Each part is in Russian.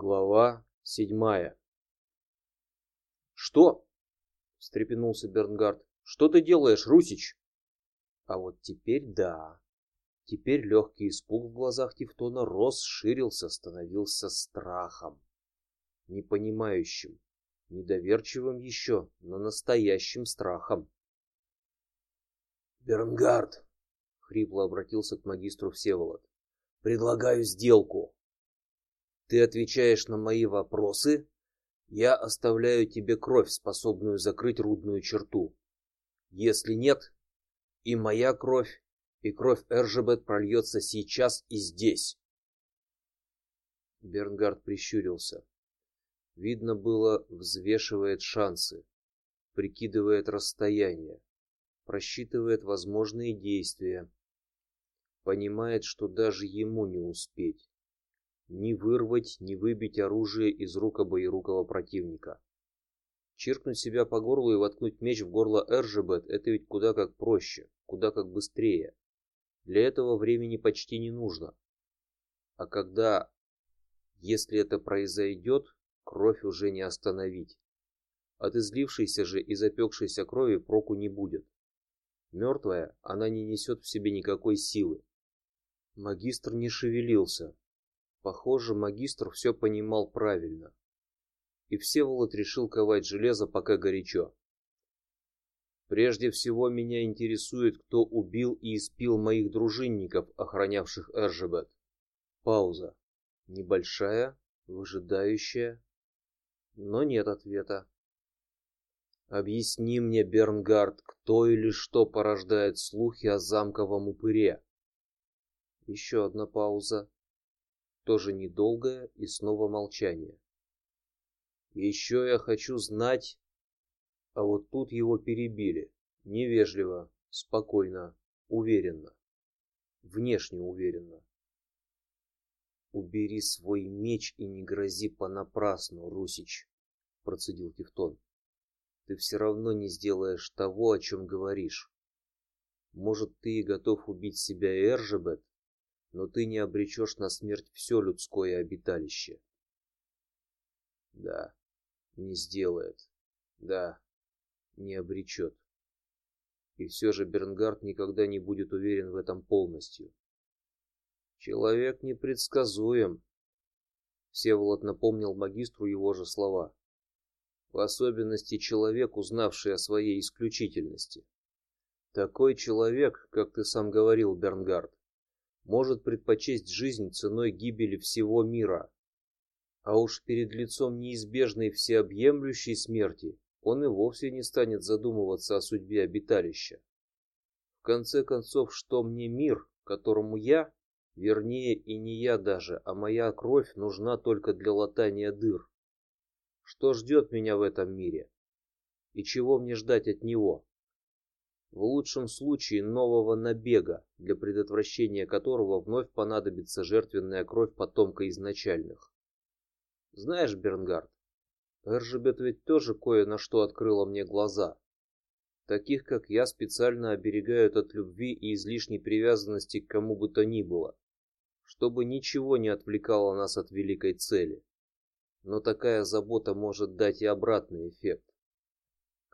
Глава седьмая. Что? встрепенулся Бернгард. Что ты делаешь, Русич? А вот теперь да. Теперь легкий испуг в глазах Тевтона рос, ширился, становился страхом, непонимающим, недоверчивым еще, но настоящим страхом. Бернгард, хрипло обратился к магистру Всеволод. Предлагаю сделку. Ты отвечаешь на мои вопросы, я оставляю тебе кровь, способную закрыть рудную черту. Если нет, и моя кровь, и кровь Эржебет прольется сейчас и здесь. Бернгард прищурился. Видно было, взвешивает шансы, прикидывает расстояние, просчитывает возможные действия, понимает, что даже ему не успеть ни вырвать, ни выбить оружие из рук обоирукого противника. Чиркнуть себя по горлу и воткнуть меч в горло Эржебет – это ведь куда как проще, куда как быстрее. Для этого времени почти не нужно. А когда, если это произойдет, кровь уже не остановить. От излившейся же и запекшейся крови проку не будет. Мертвая, она не несет в себе никакой силы. Магистр не шевелился, Похоже, магистр все понимал правильно. И Всеволод решил ковать железо, пока горячо. Прежде всего меня интересует, кто убил и испил моих дружинников, охранявших Эржебет. Пауза, небольшая, выжидающая, но нет ответа. Объясни мне, Бернгард, кто или что порождает слухи о замковом упыре? Еще одна пауза тоже недолгое и снова молчание. Еще я хочу знать, а вот тут его перебили, невежливо, спокойно, уверенно, внешне уверенно. Убери свой меч и не грози понапрасну, Русич, процедил Тевтон. Ты все равно не сделаешь того, о чем говоришь. Может, ты готов убить себя Эржебет, но ты не обречешь на смерть все людское обиталище. Да, не сделает. Да, не обречет. И все же Бернгард никогда не будет уверен в этом полностью. Человек непредсказуем. Всеволод напомнил магистру его же слова. В особенности человек, узнавший о своей исключительности. Такой человек, как ты сам говорил, Бернгард, может предпочесть жизнь ценой гибели всего мира. А уж перед лицом неизбежной всеобъемлющей смерти он и вовсе не станет задумываться о судьбе обиталища. В конце концов, что мне мир, которому я, вернее и не я даже, а моя кровь нужна только для латания дыр? Что ждет меня в этом мире? И чего мне ждать от него? В лучшем случае нового набега, для предотвращения которого вновь понадобится жертвенная кровь потомка изначальных. Знаешь, Бернгард, Эржебет ведь тоже кое на что открыла мне глаза. Таких, как я, специально оберегают от любви и излишней привязанности к кому бы то ни было, чтобы ничего не отвлекало нас от великой цели. Но такая забота может дать и обратный эффект.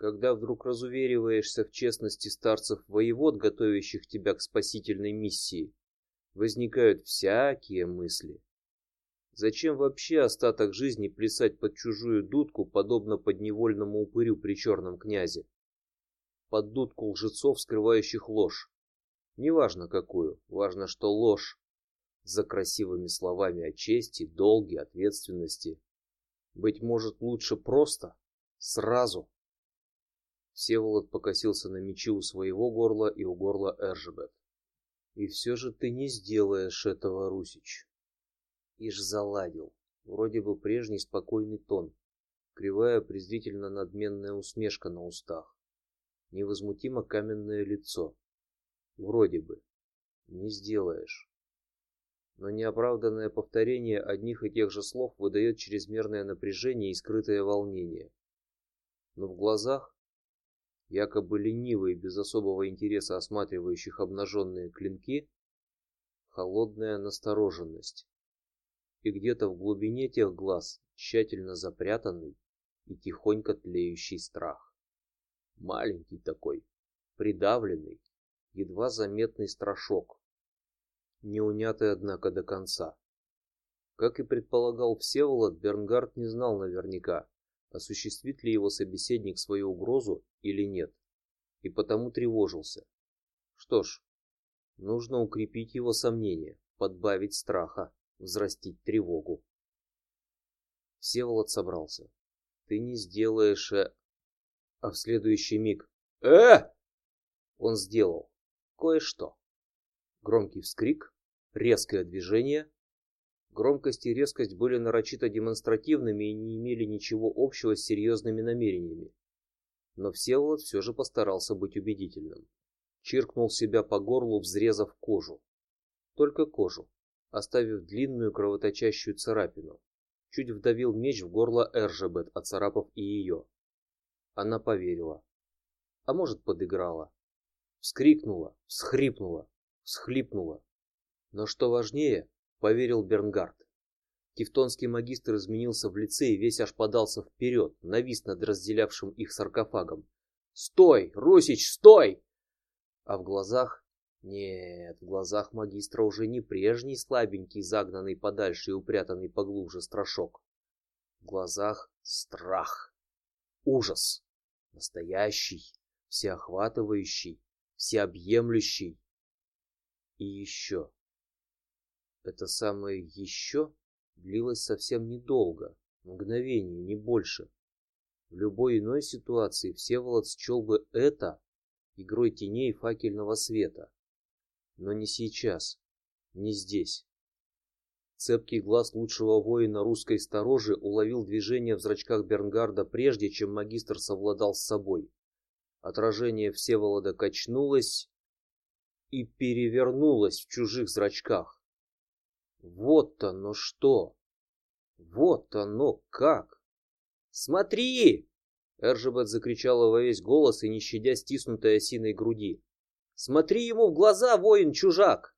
Когда вдруг разувериваешься в честности старцев воевод, готовящих тебя к спасительной миссии, возникают всякие мысли. Зачем вообще остаток жизни плясать под чужую дудку, подобно подневольному упырю при черном князе? Под дудку лжецов, скрывающих ложь. Неважно какую, важно, что ложь. За красивыми словами о чести, долге, ответственности. Быть может, лучше просто, сразу. Всеволод покосился на мечи у своего горла и у горла Эржебет. И все же ты не сделаешь этого, Русич. Ишь заладил. Вроде бы прежний спокойный тон, кривая презрительно надменная усмешка на устах, невозмутимо каменное лицо. Вроде бы не сделаешь. Но неоправданное повторение одних и тех же слов выдает чрезмерное напряжение и скрытое волнение. Но в глазах якобы ленивые, без особого интереса осматривающих обнаженные клинки, холодная настороженность. и где-то в глубине тех глаз тщательно запрятанный и тихонько тлеющий страх. Маленький такой, придавленный, едва заметный страшок, не унятый однако до конца. Как и предполагал Всеволод, Бернгард не знал наверняка, осуществит ли его собеседник свою угрозу или нет, и потому тревожился. Что ж, нужно укрепить его сомнения, подбавить страха, взрастить тревогу. Всеволод собрался. Ты не сделаешь, э... а в следующий миг, э, он сделал кое-что. Громкий вскрик, резкое движение, Громкость и резкость были нарочито демонстративными и не имели ничего общего с серьезными намерениями. Но Всеволод все же постарался быть убедительным. Чиркнул себя по горлу, взрезав кожу. Только кожу, оставив длинную кровоточащую царапину. Чуть вдавил меч в горло Эржебет, оцарапав и ее. Она поверила. А может, подыграла. Вскрикнула, всхрипнула, всхлипнула. Но что важнее, поверил Бернгард. Тевтонский магистр изменился в лице и весь аж подался вперед, навис над разделявшим их саркофагом. Стой, Русич, стой! А в глазах нет, в глазах магистра уже не прежний слабенький, загнанный подальше и упрятанный поглубже страшок. В глазах страх, ужас, настоящий, всеохватывающий, всеобъемлющий. И еще это самое еще длилось совсем недолго, мгновение, не больше. В любой иной ситуации Всеволод счел бы это игрой теней факельного света, но не сейчас, не здесь. Цепкий глаз лучшего воина русской сторожи уловил движение в зрачках Бернгарда прежде, чем магистр совладал с собой. Отражение Всеволода качнулось и перевернулось в чужих зрачках. Вот оно что! Вот оно как! Смотри! Эржебет закричала во весь голос и не щадя стиснутой осиной груди. Смотри ему в глаза, воин-чужак!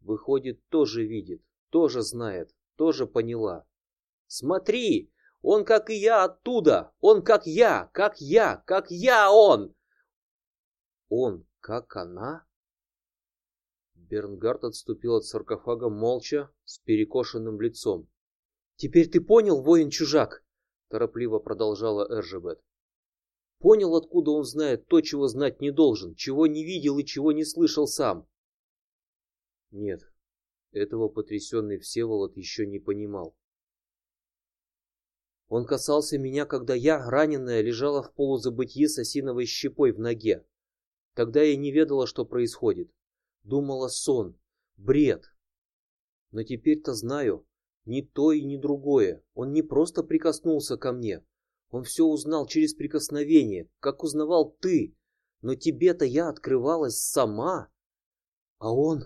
Выходит, тоже видит, тоже знает, тоже поняла. Смотри, он как и я оттуда, он как я, как я, как я он. Он как она? Бернгард отступил от саркофага молча, с перекошенным лицом. Теперь ты понял, воин-чужак? Торопливо продолжала Эржебет. Понял, откуда он знает то, чего знать не должен, чего не видел и чего не слышал сам. Нет, этого потрясенный Всеволод еще не понимал. Он касался меня, когда я, раненая, лежала в полузабытье с осиновой щепой в ноге. Тогда я не ведала, что происходит. Думала сон, бред. Но теперь-то знаю, ни то и ни другое. Он не просто прикоснулся ко мне, он все узнал через прикосновение, как узнавал ты. Но тебе-то я открывалась сама, а он,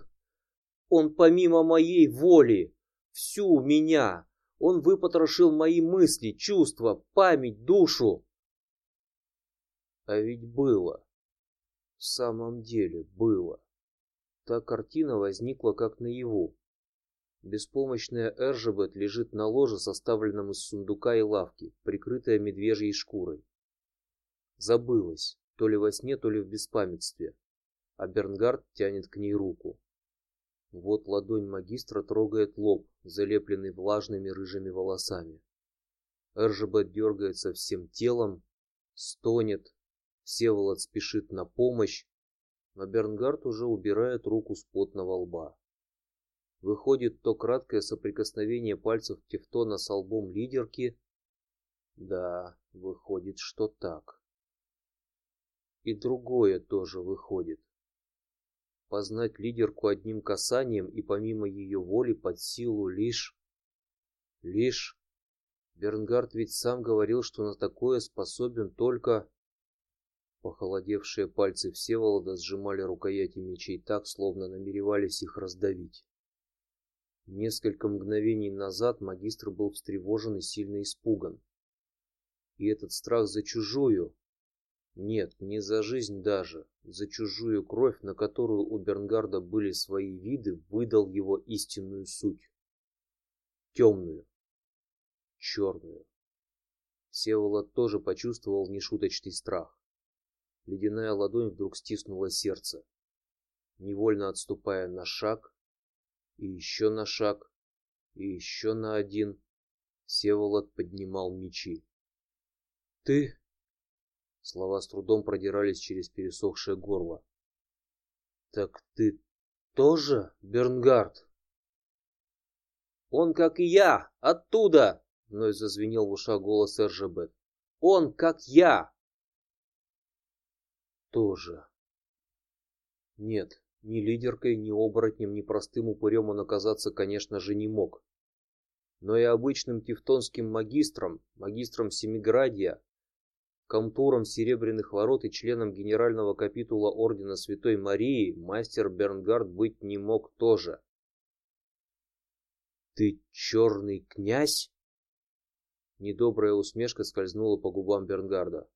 он помимо моей воли, всю меня, он выпотрошил мои мысли, чувства, память, душу. А ведь было, в самом деле было. Та картина возникла как наяву. Беспомощная Эржебет лежит на ложе, составленном из сундука и лавки, прикрытая медвежьей шкурой. Забылась, то ли во сне, то ли в беспамятстве. А Бернгард тянет к ней руку. Вот ладонь магистра трогает лоб, залепленный влажными рыжими волосами. Эржебет дергается всем телом, стонет. Всеволод спешит на помощь, но Бернгард уже убирает руку с потного лба. Выходит, то краткое соприкосновение пальцев Тевтона с лбом лидерки. Да, выходит, что так. И другое тоже выходит. Познать лидерку одним касанием и помимо ее воли под силу лишь, лишь. Бернгард ведь сам говорил, что на такое способен только Похолодевшие пальцы Всеволода сжимали рукояти мечей так, словно намеревались их раздавить. Несколько мгновений назад магистр был встревожен и сильно испуган. И этот страх за чужую, нет, не за жизнь даже, за чужую кровь, на которую у Бернгарда были свои виды, выдал его истинную суть. темную, черную. Всеволод тоже почувствовал нешуточный страх. Ледяная ладонь вдруг стиснула сердце, невольно отступая на шаг, и еще на шаг, и еще на один. Всеволод поднимал мечи. Ты? Слова с трудом продирались через пересохшее горло. Так ты тоже, Бернгард? Он как и я, оттуда, вновь зазвенел в ушах голос Эржебет. Он как я. Тоже. Нет, ни лидеркой, ни оборотнем, ни простым упырем он оказаться, конечно же, не мог. Но и обычным тевтонским магистром, магистром Семиградия, комтуром Серебряных Ворот и членом генерального капитула ордена Святой Марии мастер Бернгард быть не мог тоже. Ты черный князь? Недобрая усмешка скользнула по губам Бернгарда.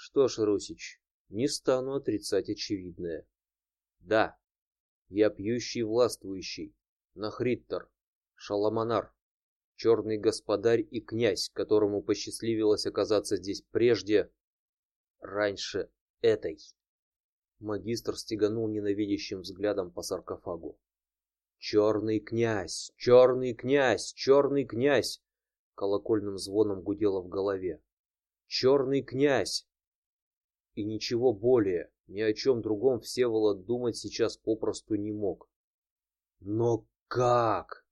Что ж, Русич, не стану отрицать очевидное. Да, я пьющий властвующий, Нахриттер, Шаламанар, черный господарь и князь, которому посчастливилось оказаться здесь прежде, раньше этой. Магистр стеганул ненавидящим взглядом по саркофагу. Черный князь, черный князь, черный князь! Колокольным звоном гудело в голове. Черный князь! И ничего более, ни о чем другом Всеволод думать сейчас попросту не мог. Но как?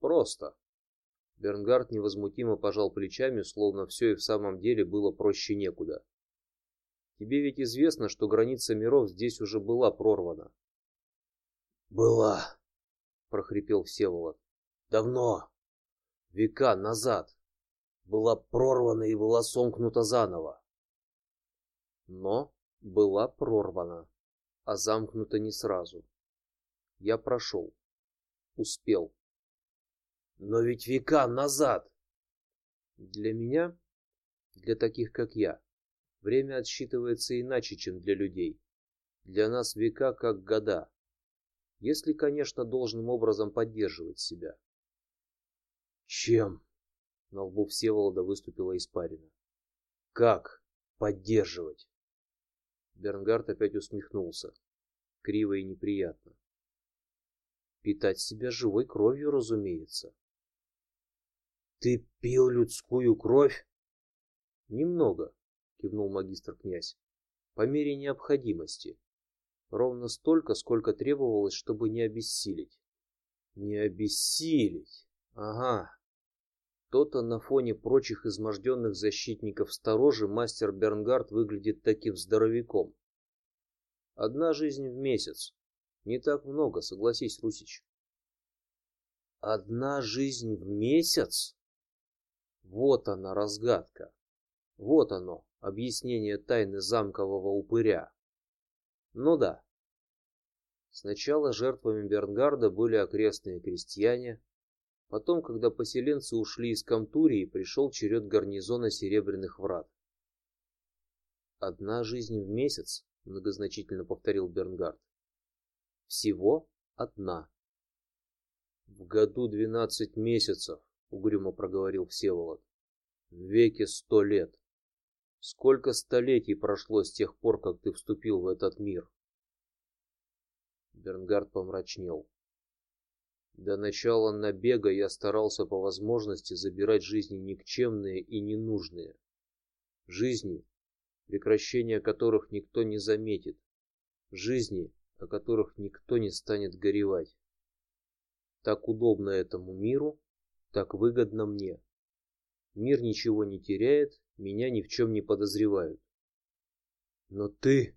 Просто. Бернгард невозмутимо пожал плечами, словно все и в самом деле было проще некуда. Тебе ведь известно, что граница миров здесь уже была прорвана. Была, прохрипел Всеволод. Давно, века назад, была прорвана и была сомкнута заново. Но была прорвана, а замкнута не сразу. Я прошел, успел. Но ведь века назад. Для меня, для таких как я, время отсчитывается иначе, чем для людей. Для нас века как года если, конечно, должным образом поддерживать себя. Чем? На лбу Всеволода выступила испарина. Как поддерживать? Бернгард опять усмехнулся, криво и неприятно. Питать себя живой кровью, разумеется. Ты пил людскую кровь? Немного, кивнул магистр князь, по мере необходимости. Ровно столько, сколько требовалось, чтобы не обессилить. Не обессилить. Ага. То-то на фоне прочих изможденных защитников сторожи мастер Бернгард выглядит таким здоровяком. Одна жизнь в месяц. Не так много, согласись, Русич. Одна жизнь в месяц? Вот она разгадка. Вот оно, объяснение тайны замкового упыря. Ну да. Сначала жертвами Бернгарда были окрестные крестьяне, потом, когда поселенцы ушли из Камтурии, пришел черед гарнизона Серебряных Врат. Одна жизнь в месяц, многозначительно повторил Бернгард. Всего одна. В году двенадцать месяцев, угрюмо проговорил Всеволод. В веке сто лет. Сколько столетий прошло с тех пор, как ты вступил в этот мир? Бернгард помрачнел. До начала набега я старался по возможности забирать жизни никчемные и ненужные, жизни, прекращение которых никто не заметит, жизни, о которых никто не станет горевать. Так удобно этому миру, так выгодно мне. Мир ничего не теряет, меня ни в чем не подозревают. Но ты...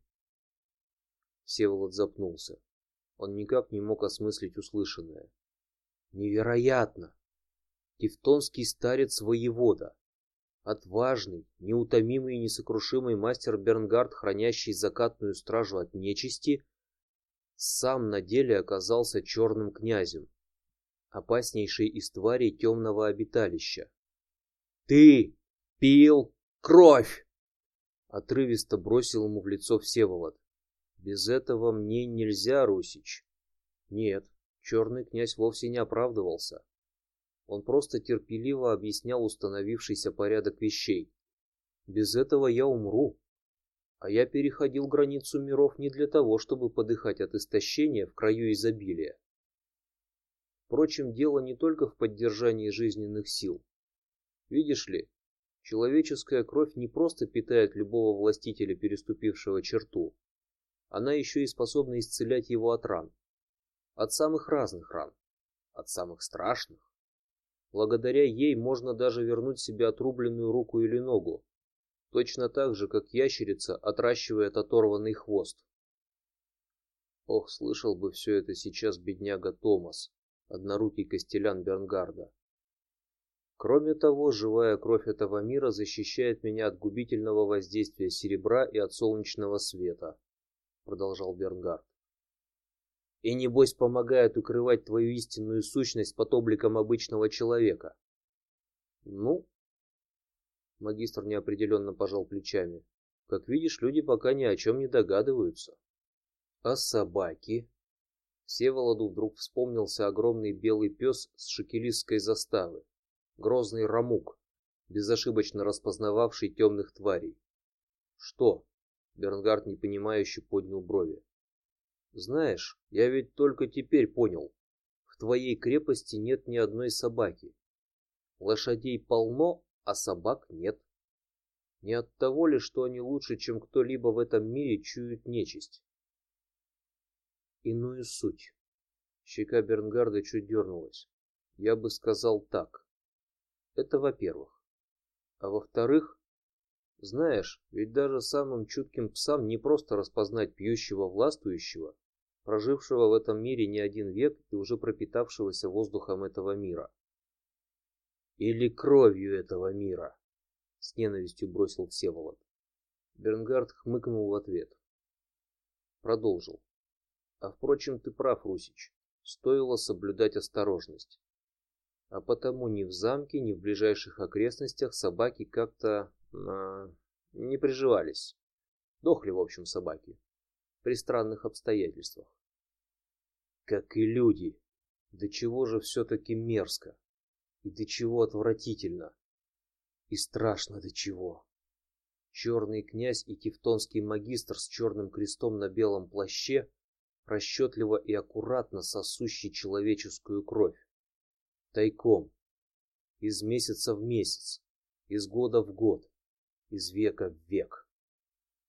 Всеволод запнулся. Он никак не мог осмыслить услышанное. Невероятно! Тевтонский старец воевода, отважный, неутомимый и несокрушимый мастер Бернгард, хранящий закатную стражу от нечисти, сам на деле оказался черным князем, опаснейшей из тварей темного обиталища. Ты пил кровь! Отрывисто бросил ему в лицо Всеволод. Без этого мне нельзя, Русич. Нет, Черный князь вовсе не оправдывался. Он просто терпеливо объяснял установившийся порядок вещей. Без этого я умру. А я переходил границу миров не для того, чтобы подыхать от истощения в краю изобилия. Впрочем, дело не только в поддержании жизненных сил. Видишь ли, человеческая кровь не просто питает любого властителя, переступившего черту. Она еще и способна исцелять его от ран. От самых разных ран. От самых страшных. Благодаря ей можно даже вернуть себе отрубленную руку или ногу, точно так же, как ящерица отращивает оторванный хвост. Ох, слышал бы все это сейчас бедняга Томас, однорукий костелян Бернгарда. Кроме того, живая кровь этого мира защищает меня от губительного воздействия серебра и от солнечного света, продолжал Бернгард. И небось помогает укрывать твою истинную сущность под обликом обычного человека. Ну, Магистр неопределенно пожал плечами. Как видишь, люди пока ни о чем не догадываются. А собаки? Всеволоду вдруг вспомнился огромный белый пес с шекелистской заставы, грозный рамук, безошибочно распознававший темных тварей. Что? Бернгард непонимающе поднял брови. Знаешь, я ведь только теперь понял. В твоей крепости нет ни одной собаки. Лошадей полно, а собак нет. Не от того ли, что они лучше, чем кто-либо в этом мире чуют нечисть? Иную суть. Щека Бернгарда чуть дернулась. Я бы сказал так. Это во-первых. А во-вторых, знаешь, ведь даже самым чутким псам не просто распознать пьющего властвующего, прожившего в этом мире не один век и уже пропитавшегося воздухом этого мира или кровью этого мира, с ненавистью бросил Всеволод. Бернгард хмыкнул в ответ. Продолжил. А впрочем, ты прав, Русич. Стоило соблюдать осторожность. А потому ни в замке, ни в ближайших окрестностях собаки как-то э, не приживались. Дохли, в общем, собаки при странных обстоятельствах. Как и люди. До чего же все-таки мерзко. И до чего отвратительно. И страшно до чего. Черный князь и тевтонский магистр с черным крестом на белом плаще, расчетливо и аккуратно сосущий человеческую кровь, тайком, из месяца в месяц, из года в год, из века в век.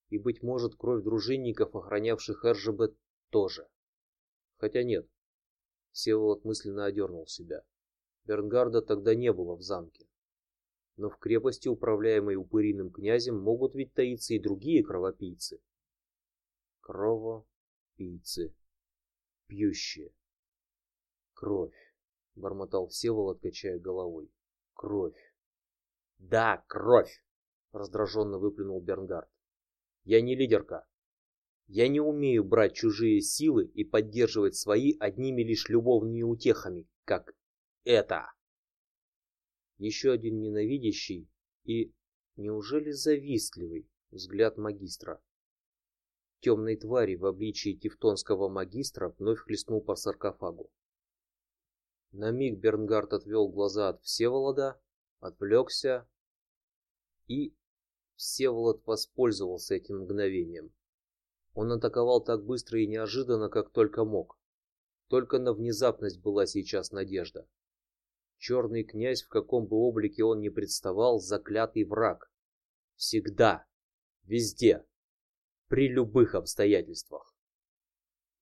И быть может кровь дружинников, охранявших Эржебет, тоже. Хотя нет. Всеволод мысленно одернул себя. Бернгарда тогда не было в замке. Но в крепости, управляемой упыриным князем, могут ведь таиться и другие кровопийцы. Кровопийцы, пьющие. Кровь, бормотал Всеволод, качая головой. Кровь. Да, кровь, раздраженно выплюнул Бернгард. Я не лидерка. Я не умею брать чужие силы и поддерживать свои одними лишь любовными утехами, как это? Еще один ненавидящий и, неужели завистливый, взгляд магистра. Темной твари в обличии тевтонского магистра вновь хлестнул по саркофагу. На миг Бернгард отвел глаза от Всеволода, отвлекся и Всеволод воспользовался этим мгновением. Он атаковал так быстро и неожиданно, как только мог. Только на внезапность была сейчас надежда. Черный князь, в каком бы облике он ни представал, заклятый враг. Всегда, везде, при любых обстоятельствах.